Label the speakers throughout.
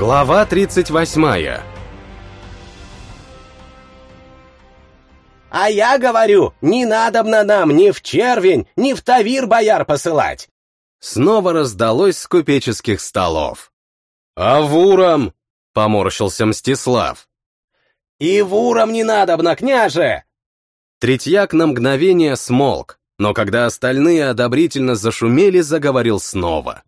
Speaker 1: Глава 38
Speaker 2: А я говорю, не надобно нам ни в червень, ни в тавир бояр посылать.
Speaker 1: Снова раздалось с купеческих столов. «А вурам?» — поморщился Мстислав.
Speaker 2: И вурам не надобно, княже!
Speaker 1: Третьяк на мгновение смолк, но когда остальные одобрительно зашумели, заговорил снова.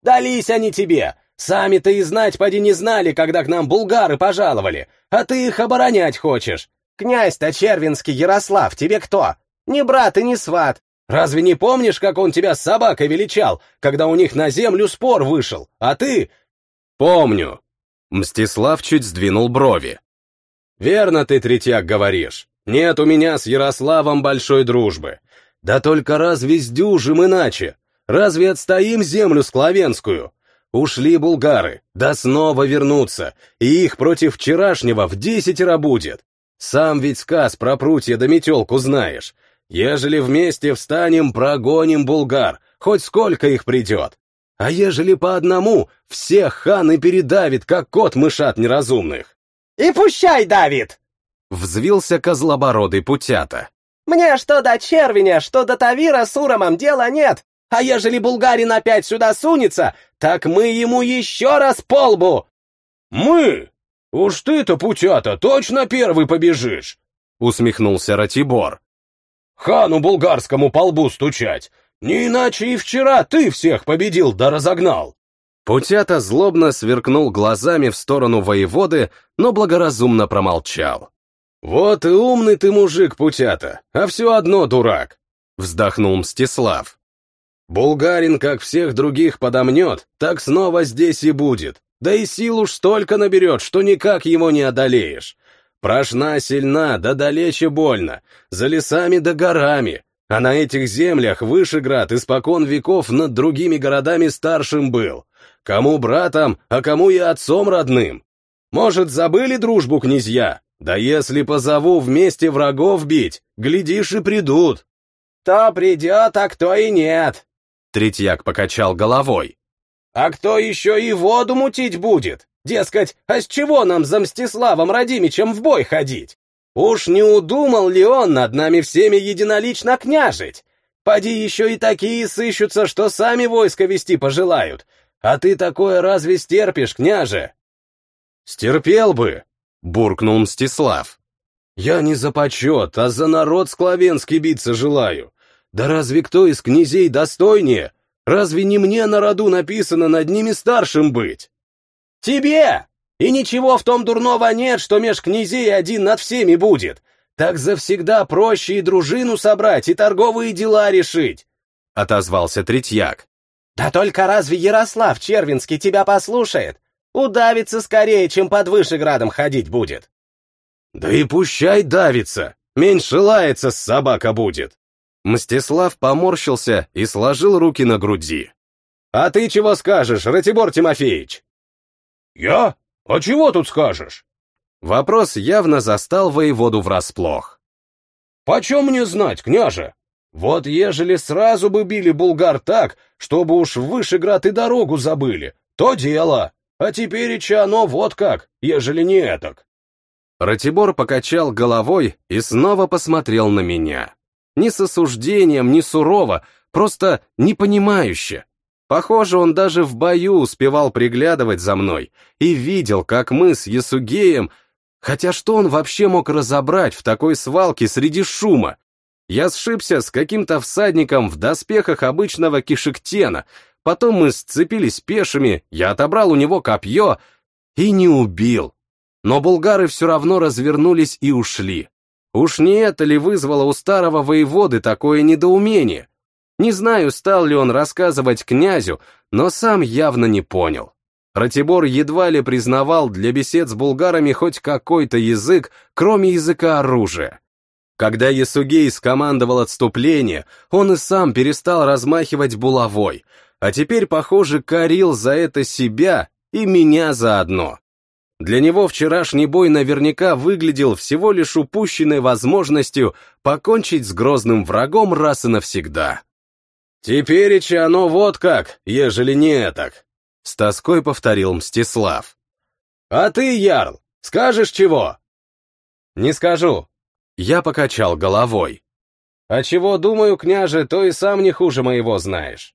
Speaker 2: Дались они тебе! Сами-то и знать поди не знали, когда к нам булгары пожаловали, а ты их оборонять хочешь. Князь-то Червинский Ярослав, тебе кто? Не брат и не сват. Разве не помнишь, как он тебя с собакой величал, когда у них на землю спор вышел, а ты...
Speaker 1: Помню. Мстислав чуть сдвинул брови. Верно ты, Третьяк, говоришь. Нет у меня с Ярославом большой дружбы. Да только разве сдюжим иначе? Разве отстоим землю склавенскую? Ушли булгары, да снова вернутся, и их против вчерашнего в десятеро будет. Сам ведь сказ про прутья да метелку знаешь. Ежели вместе встанем, прогоним булгар, хоть сколько их придет. А ежели по одному, всех хан и передавит, как кот мышат неразумных.
Speaker 2: И пущай, Давид!
Speaker 1: Взвился козлобородый путята.
Speaker 2: Мне что до червеня, что до Тавира с Уромом дела нет. А ежели булгарин опять сюда сунется, так мы ему еще раз полбу.
Speaker 3: Мы? Уж ты-то, путята, точно первый побежишь?
Speaker 1: Усмехнулся Ратибор.
Speaker 3: Хану булгарскому по лбу стучать. Не иначе и вчера ты всех победил да разогнал.
Speaker 1: Путята злобно сверкнул глазами в сторону воеводы, но благоразумно промолчал. «Вот и умный ты мужик, Путята, а все одно дурак!» — вздохнул Мстислав. «Булгарин, как всех других подомнет, так снова здесь и будет, да и сил уж столько наберет, что никак его не одолеешь. Прошна сильна, да далече больно, за лесами да горами, а на этих землях Вышеград испокон веков над другими городами старшим был. Кому братом, а кому и отцом родным. Может, забыли дружбу князья? Да если позову вместе врагов бить, глядишь и придут.
Speaker 2: Кто придет, а кто и нет.
Speaker 1: Третьяк покачал головой.
Speaker 2: А кто еще и воду мутить будет? Дескать, а с чего нам за Мстиславом Радимичем в бой ходить? Уж не удумал ли он над нами всеми единолично княжить? Поди еще и такие сыщутся, что сами войско вести пожелают. А ты такое разве стерпишь, княже?
Speaker 1: Стерпел бы, буркнул Мстислав. Я не за почет, а за народ склавенский биться желаю. Да разве кто из князей достойнее? Разве не мне на роду написано над ними старшим быть?
Speaker 2: Тебе! И ничего в том дурного нет, что меж князей один над всеми будет. Так завсегда проще и дружину собрать, и торговые дела решить, — отозвался Третьяк. Да только разве Ярослав Червинский тебя послушает? Удавится скорее, чем под Вышеградом ходить будет.
Speaker 1: Да и пущай давится, меньше лается, собака будет. Мстислав поморщился и сложил руки на груди. «А ты чего скажешь, Ратибор Тимофеевич?»
Speaker 3: «Я? А чего тут скажешь?»
Speaker 1: Вопрос явно застал воеводу врасплох.
Speaker 3: «Почем мне знать, княже? Вот ежели сразу бы били булгар так, чтобы уж в Вышеград и дорогу забыли, то дело. А теперь и оно вот как, ежели не этак».
Speaker 1: Ратибор покачал головой и снова посмотрел на меня. Ни с осуждением, ни сурово, просто непонимающе. Похоже, он даже в бою успевал приглядывать за мной и видел, как мы с Ясугеем... Хотя что он вообще мог разобрать в такой свалке среди шума? Я сшибся с каким-то всадником в доспехах обычного кишектена, потом мы сцепились пешими, я отобрал у него копье и не убил. Но булгары все равно развернулись и ушли. Уж не это ли вызвало у старого воеводы такое недоумение? Не знаю, стал ли он рассказывать князю, но сам явно не понял. Ратибор едва ли признавал для бесед с булгарами хоть какой-то язык, кроме языка оружия. Когда Ясугей скомандовал отступление, он и сам перестал размахивать булавой, а теперь, похоже, корил за это себя и меня заодно. Для него вчерашний бой наверняка выглядел всего лишь упущенной возможностью покончить с грозным врагом раз и навсегда. «Тепереча оно вот как, ежели не так», — с тоской повторил Мстислав.
Speaker 2: А ты, Ярл, скажешь чего?
Speaker 1: Не скажу. Я покачал головой. А чего думаю, княже, то и сам не хуже моего знаешь.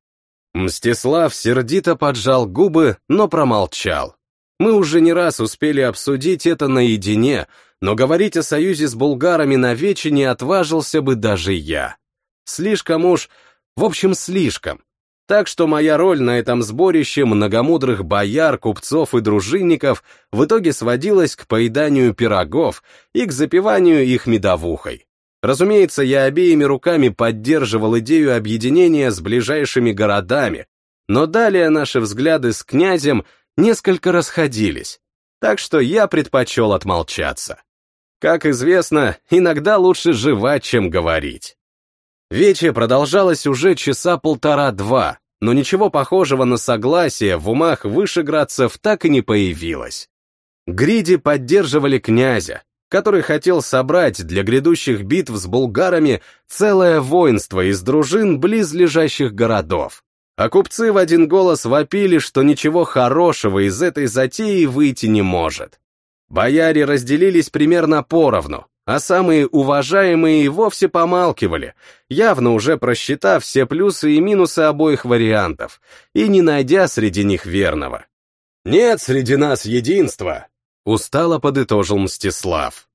Speaker 1: Мстислав сердито поджал губы, но промолчал. Мы уже не раз успели обсудить это наедине, но говорить о союзе с булгарами на вече не отважился бы даже я. Слишком уж, в общем, слишком. Так что моя роль на этом сборище многомудрых бояр, купцов и дружинников в итоге сводилась к поеданию пирогов и к запиванию их медовухой. Разумеется, я обеими руками поддерживал идею объединения с ближайшими городами, но далее наши взгляды с князем несколько расходились, так что я предпочел отмолчаться. Как известно, иногда лучше жевать, чем говорить. Вече продолжалось уже часа полтора-два, но ничего похожего на согласие в умах вышеградцев так и не появилось. Гриди поддерживали князя, который хотел собрать для грядущих битв с булгарами целое воинство из дружин близлежащих городов. А купцы в один голос вопили, что ничего хорошего из этой затеи выйти не может. Бояре разделились примерно поровну, а самые уважаемые и вовсе помалкивали, явно уже просчитав все плюсы и минусы обоих вариантов, и не найдя среди них верного.
Speaker 2: «Нет среди нас единства», —
Speaker 1: устало подытожил Мстислав.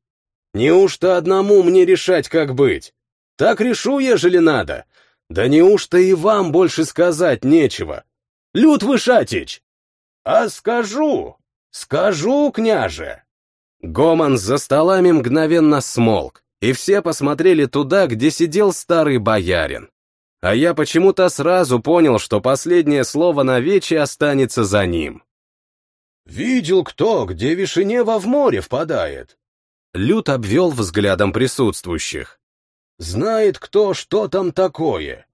Speaker 2: «Неужто одному мне решать, как быть? Так решу, ежели надо. Да неужто и вам больше сказать нечего? Люд Вышатич!» «А скажу, скажу, княже!»
Speaker 1: Гомон за столами мгновенно смолк, и все посмотрели туда, где сидел старый боярин. А я почему-то сразу понял, что последнее слово на вече останется за ним.
Speaker 2: «Видел кто, где Вишенева в море впадает?»
Speaker 1: Лют обвел взглядом присутствующих.
Speaker 2: «Знает кто, что там такое?»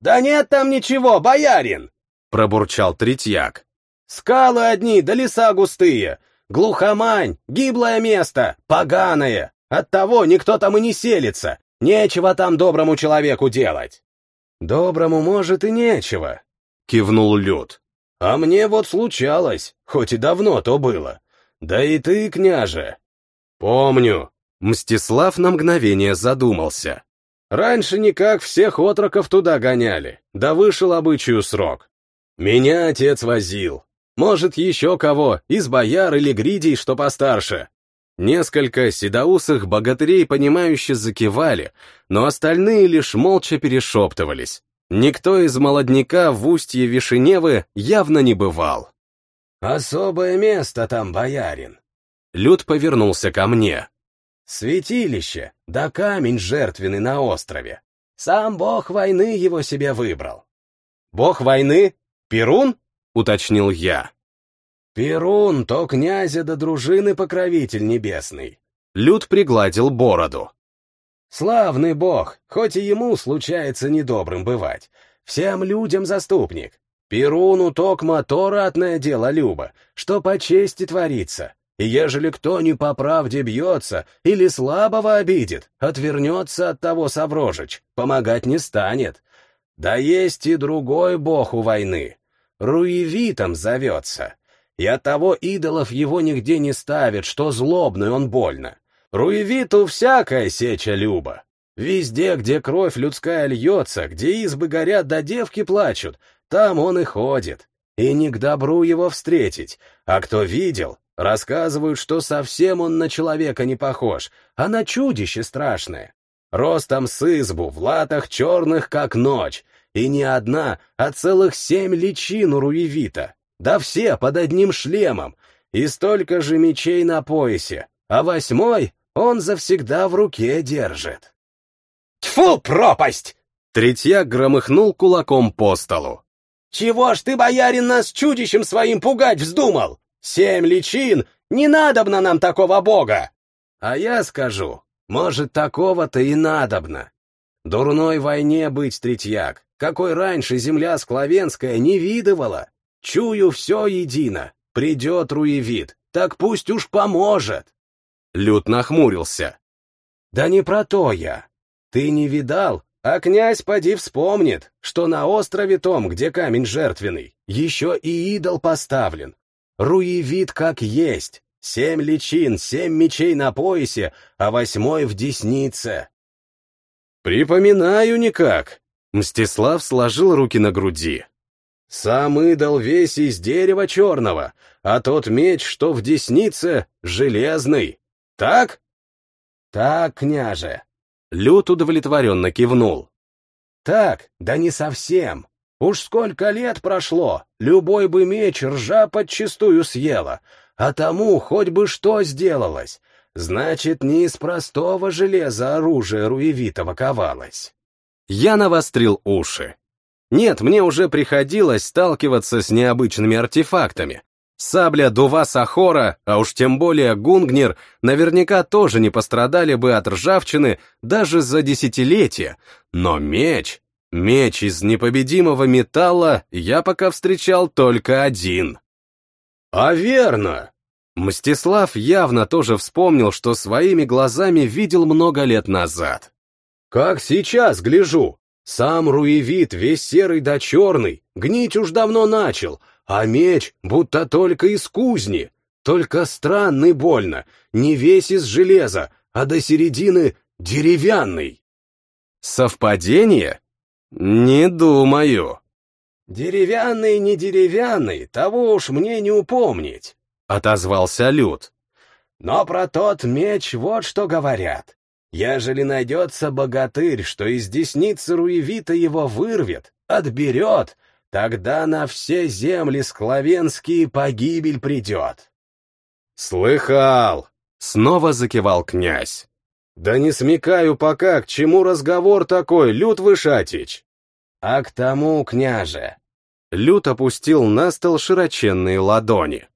Speaker 3: «Да нет там ничего, боярин!»
Speaker 1: — пробурчал Третьяк.
Speaker 3: «Скалы одни, да леса густые, Глухомань, гиблое место, поганое. Оттого никто там и не селится. Нечего там доброму человеку делать.
Speaker 2: Доброму, может, и нечего, кивнул Люд. А мне вот случалось, хоть и давно то было. Да и ты, княже.
Speaker 1: Помню. Мстислав на мгновение задумался. Раньше никак всех отроков туда гоняли, да вышел обычаю срок. Меня отец возил, может, еще кого, из бояр или гридей, что постарше. Несколько седоусых богатырей, понимающе закивали, но остальные лишь молча перешептывались. Никто из молодняка в устье Вишеневы явно не бывал.
Speaker 3: «Особое место там, боярин!»
Speaker 1: Люд повернулся ко мне.
Speaker 3: «Святилище, да камень жертвенный на острове. Сам бог войны его себе выбрал».
Speaker 1: «Бог войны? Перун?» — уточнил я.
Speaker 3: «Перун, то князя до дружины покровитель небесный».
Speaker 1: Люд пригладил бороду.
Speaker 3: «Славный бог, хоть и ему случается недобрым бывать. Всем людям заступник. Перуну токма то ратное дело Люба, что по чести творится. И ежели кто не по правде бьется или слабого обидит, отвернется от того Саврожич, помогать не станет. Да есть и другой бог у войны, Руевитом зовется. И оттого идолов его нигде не ставят, что злобный он больно. Руевиту всякая сеча люба. Везде, где кровь людская льется, где избы горят да девки плачут, там он и ходит. И не к добру его встретить. А кто видел, рассказывают, что совсем он на человека не похож, а на чудище страшное. Ростом с избу, в латах черных, как ночь, и не одна, а целых семь личин у Руевита. Да все под одним шлемом. И столько же мечей на поясе. А восьмой он завсегда в руке держит.
Speaker 2: Тьфу, пропасть!
Speaker 1: Третьяк громыхнул кулаком по столу.
Speaker 3: «Чего ж ты, боярин, нас чудищем своим пугать вздумал? Семь личин, не надобно нам такого бога!» «А я скажу, может, такого-то и надобно. Дурной войне быть, Третьяк, какой раньше земля скловенская не видывала. Чую все едино. Придет руевид, так пусть уж поможет.
Speaker 1: Люд нахмурился.
Speaker 3: Да не про то я. Ты не видал, а князь поди вспомнит, что на острове том, где камень жертвенный, еще и идол поставлен.
Speaker 2: Руевит как есть. Семь личин, семь мечей на поясе, а восьмой в деснице.
Speaker 1: Припоминаю никак. Мстислав сложил руки на груди. Сам идол весь из дерева черного, а тот меч, что в деснице, железный. Так?
Speaker 2: Так, княже.
Speaker 1: Лют удовлетворенно кивнул.
Speaker 2: Так, да не совсем. Уж сколько лет прошло, любой бы меч ржа подчистую съела, а тому хоть бы что сделалось. Значит, не из простого железа оружие Руевитова ковалось.
Speaker 1: Я навострил уши. Нет, мне уже приходилось сталкиваться с необычными артефактами. Сабля Дува Сахора, а уж тем более Гунгнир, наверняка тоже не пострадали бы от ржавчины даже за десятилетия. Но меч, меч из непобедимого металла я пока встречал только один.
Speaker 2: А верно!
Speaker 1: Мстислав явно тоже вспомнил, что своими глазами видел много лет назад.
Speaker 2: Как сейчас гляжу, сам руевит весь серый да черный, гнить уж давно начал, а меч будто только из кузни, только странный больно, не весь из железа, а до середины деревянный.
Speaker 1: Совпадение? Не думаю.
Speaker 2: Деревянный, не деревянный, того уж мне не упомнить, —
Speaker 1: отозвался Люд.
Speaker 2: Но про тот меч вот что говорят. Ежели найдется богатырь, что из десницы Руевита его вырвет, отберет, тогда на все земли скловенские погибель придет.
Speaker 1: Слыхал! Снова закивал князь. Да не смекаю пока, к чему разговор такой, Люд Вышатич.
Speaker 2: А к тому, княже.
Speaker 1: Люд опустил на стол широченные ладони.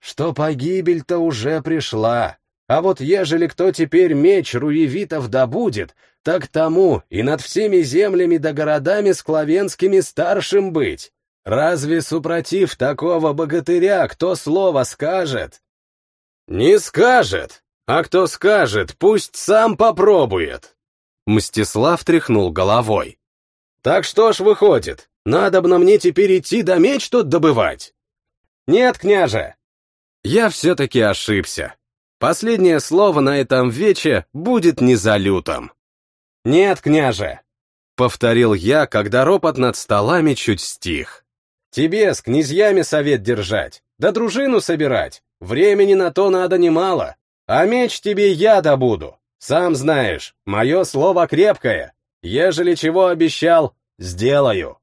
Speaker 2: Что погибель-то уже пришла, а вот ежели кто теперь меч руевитов добудет, так тому и над всеми землями да городами скловенскими старшим быть. Разве супротив такого богатыря кто слово скажет?
Speaker 1: Не скажет, а кто скажет, пусть сам попробует. Мстислав тряхнул головой. Так что ж выходит, надобно мне теперь идти да меч тут добывать?
Speaker 2: Нет, княже.
Speaker 1: Я все-таки ошибся. Последнее слово на этом вече будет не за лютом.
Speaker 2: «Нет, княже!»
Speaker 1: — повторил я, когда ропот над столами чуть стих.
Speaker 2: «Тебе с князьями совет держать, да дружину собирать. Времени на то надо немало, а меч тебе я добуду. Сам знаешь, мое слово крепкое. Ежели чего обещал, сделаю».